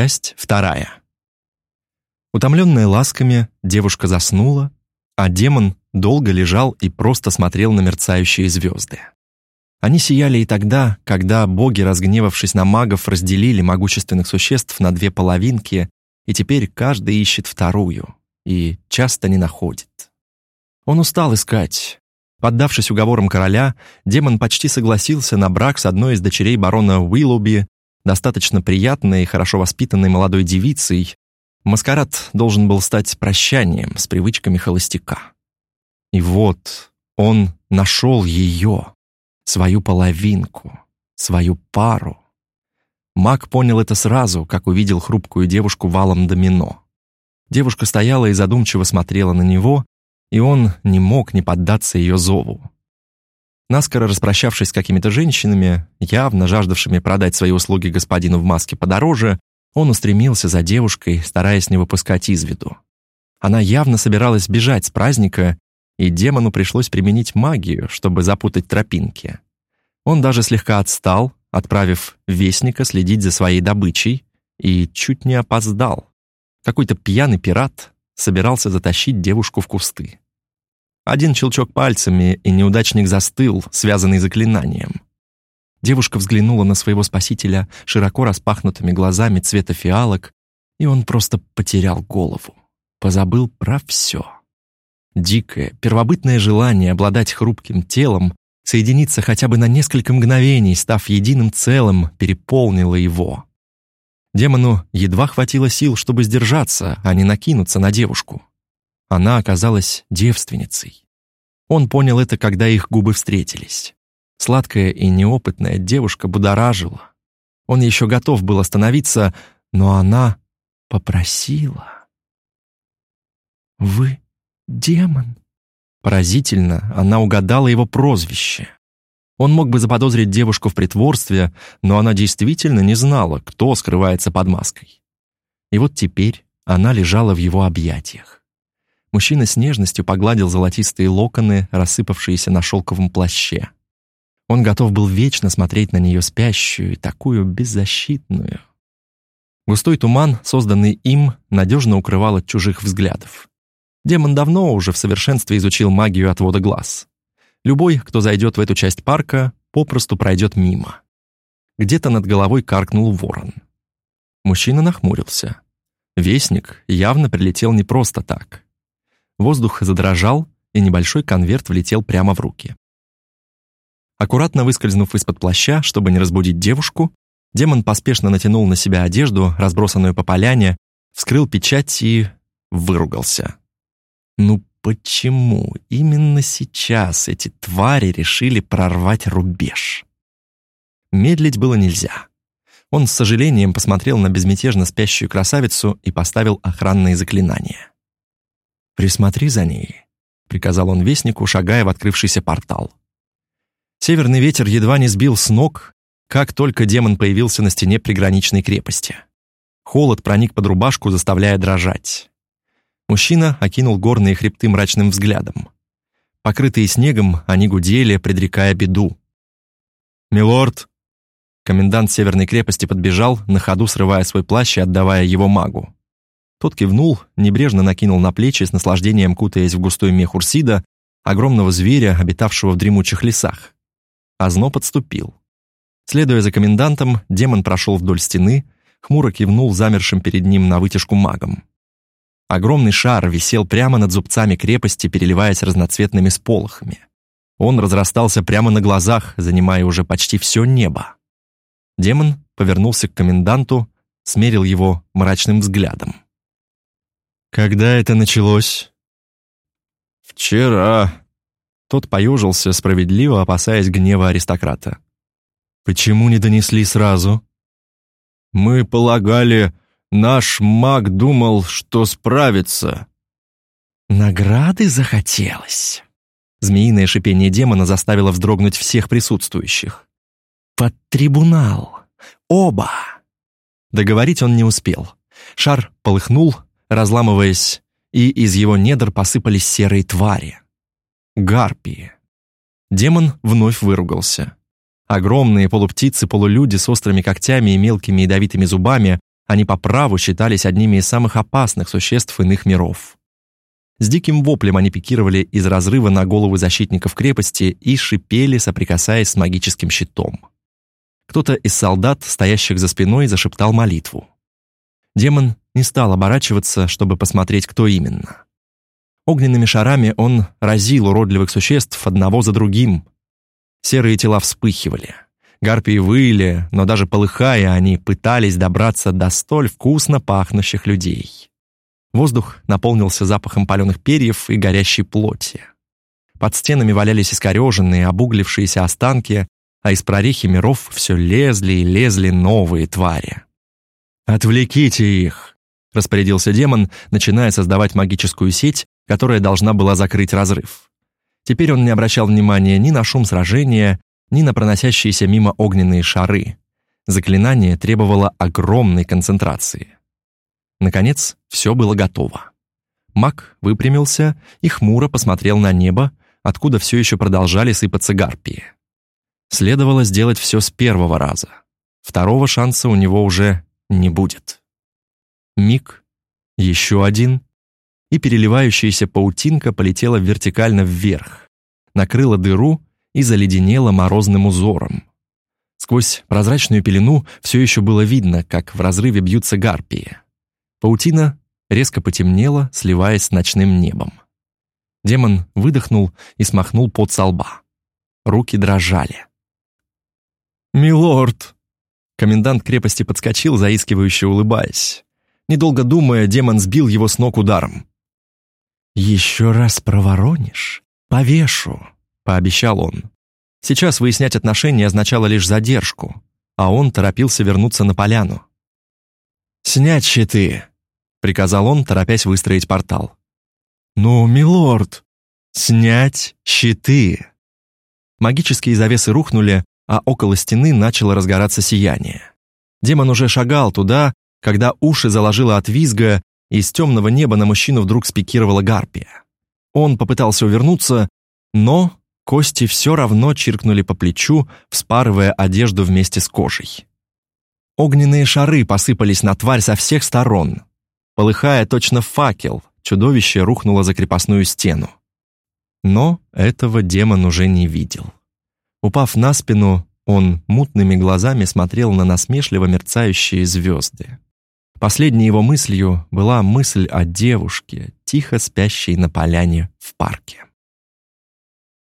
Часть вторая. Утомленная ласками, девушка заснула, а демон долго лежал и просто смотрел на мерцающие звезды. Они сияли и тогда, когда боги, разгневавшись на магов, разделили могущественных существ на две половинки, и теперь каждый ищет вторую, и часто не находит. Он устал искать. Поддавшись уговорам короля, демон почти согласился на брак с одной из дочерей барона Уиллоуби, достаточно приятной и хорошо воспитанной молодой девицей. Маскарад должен был стать прощанием с привычками холостяка. И вот он нашел ее, свою половинку, свою пару. Маг понял это сразу, как увидел хрупкую девушку валом домино. Девушка стояла и задумчиво смотрела на него, и он не мог не поддаться ее зову. Наскоро распрощавшись с какими-то женщинами, явно жаждавшими продать свои услуги господину в маске подороже, он устремился за девушкой, стараясь не выпускать из виду. Она явно собиралась бежать с праздника и демону пришлось применить магию, чтобы запутать тропинки. Он даже слегка отстал, отправив вестника следить за своей добычей, и чуть не опоздал. Какой-то пьяный пират собирался затащить девушку в кусты. Один щелчок пальцами, и неудачник застыл, связанный заклинанием. Девушка взглянула на своего спасителя широко распахнутыми глазами цвета фиалок, и он просто потерял голову, позабыл про все. Дикое, первобытное желание обладать хрупким телом, соединиться хотя бы на несколько мгновений, став единым целым, переполнило его. Демону едва хватило сил, чтобы сдержаться, а не накинуться на девушку. Она оказалась девственницей. Он понял это, когда их губы встретились. Сладкая и неопытная девушка будоражила. Он еще готов был остановиться, но она попросила. «Вы Демон. Поразительно, она угадала его прозвище. Он мог бы заподозрить девушку в притворстве, но она действительно не знала, кто скрывается под маской. И вот теперь она лежала в его объятиях. Мужчина с нежностью погладил золотистые локоны, рассыпавшиеся на шелковом плаще. Он готов был вечно смотреть на нее спящую и такую беззащитную. Густой туман, созданный им, надежно укрывал от чужих взглядов. Демон давно уже в совершенстве изучил магию отвода глаз. Любой, кто зайдет в эту часть парка, попросту пройдет мимо. Где-то над головой каркнул ворон. Мужчина нахмурился. Вестник явно прилетел не просто так. Воздух задрожал, и небольшой конверт влетел прямо в руки. Аккуратно выскользнув из-под плаща, чтобы не разбудить девушку, демон поспешно натянул на себя одежду, разбросанную по поляне, вскрыл печать и выругался. Ну почему именно сейчас эти твари решили прорвать рубеж? Медлить было нельзя. Он с сожалением посмотрел на безмятежно спящую красавицу и поставил охранные заклинания. «Присмотри за ней», — приказал он вестнику, шагая в открывшийся портал. Северный ветер едва не сбил с ног, как только демон появился на стене приграничной крепости. Холод проник под рубашку, заставляя дрожать. Мужчина окинул горные хребты мрачным взглядом. Покрытые снегом, они гудели, предрекая беду. «Милорд!» Комендант Северной крепости подбежал, на ходу срывая свой плащ и отдавая его магу. Тот кивнул, небрежно накинул на плечи, с наслаждением кутаясь в густой мех урсида, огромного зверя, обитавшего в дремучих лесах. Озно подступил. Следуя за комендантом, демон прошел вдоль стены, хмуро кивнул замершим перед ним на вытяжку магом. Огромный шар висел прямо над зубцами крепости, переливаясь разноцветными сполохами. Он разрастался прямо на глазах, занимая уже почти все небо. Демон повернулся к коменданту, смерил его мрачным взглядом. «Когда это началось?» «Вчера». Тот поюжился, справедливо опасаясь гнева аристократа. «Почему не донесли сразу?» «Мы полагали, Наш маг думал, что справится. Награды захотелось. Змеиное шипение демона заставило вздрогнуть всех присутствующих. «Под трибунал! Оба!» Договорить он не успел. Шар полыхнул, разламываясь, и из его недр посыпались серые твари. Гарпии. Демон вновь выругался. Огромные полуптицы-полулюди с острыми когтями и мелкими ядовитыми зубами Они по праву считались одними из самых опасных существ иных миров. С диким воплем они пикировали из разрыва на головы защитников крепости и шипели, соприкасаясь с магическим щитом. Кто-то из солдат, стоящих за спиной, зашептал молитву. Демон не стал оборачиваться, чтобы посмотреть, кто именно. Огненными шарами он разил уродливых существ одного за другим. Серые тела вспыхивали. Гарпии выли, но даже полыхая, они пытались добраться до столь вкусно пахнущих людей. Воздух наполнился запахом паленых перьев и горящей плоти. Под стенами валялись искореженные, обуглившиеся останки, а из прорехи миров все лезли и лезли новые твари. «Отвлеките их!» — распорядился демон, начиная создавать магическую сеть, которая должна была закрыть разрыв. Теперь он не обращал внимания ни на шум сражения, ни на проносящиеся мимо огненные шары. Заклинание требовало огромной концентрации. Наконец, все было готово. Маг выпрямился и хмуро посмотрел на небо, откуда все еще продолжали сыпаться гарпии. Следовало сделать все с первого раза. Второго шанса у него уже не будет. Миг, еще один, и переливающаяся паутинка полетела вертикально вверх, накрыла дыру и заледенела морозным узором. Сквозь прозрачную пелену все еще было видно, как в разрыве бьются гарпии. Паутина резко потемнела, сливаясь с ночным небом. Демон выдохнул и смахнул пот со лба. Руки дрожали. «Милорд!» Комендант крепости подскочил, заискивающе улыбаясь. Недолго думая, демон сбил его с ног ударом. «Еще раз проворонишь? Повешу», — пообещал он. Сейчас выяснять отношения означало лишь задержку, а он торопился вернуться на поляну. «Снять щиты!» — приказал он, торопясь выстроить портал. «Ну, милорд, снять щиты!» Магические завесы рухнули, а около стены начало разгораться сияние. Демон уже шагал туда, когда уши заложило от визга, и из темного неба на мужчину вдруг спикировала гарпия. Он попытался увернуться, но кости все равно чиркнули по плечу, вспарывая одежду вместе с кожей. Огненные шары посыпались на тварь со всех сторон. Полыхая точно факел, чудовище рухнуло за крепостную стену. Но этого демон уже не видел. Упав на спину, он мутными глазами смотрел на насмешливо мерцающие звезды. Последней его мыслью была мысль о девушке, тихо спящей на поляне в парке.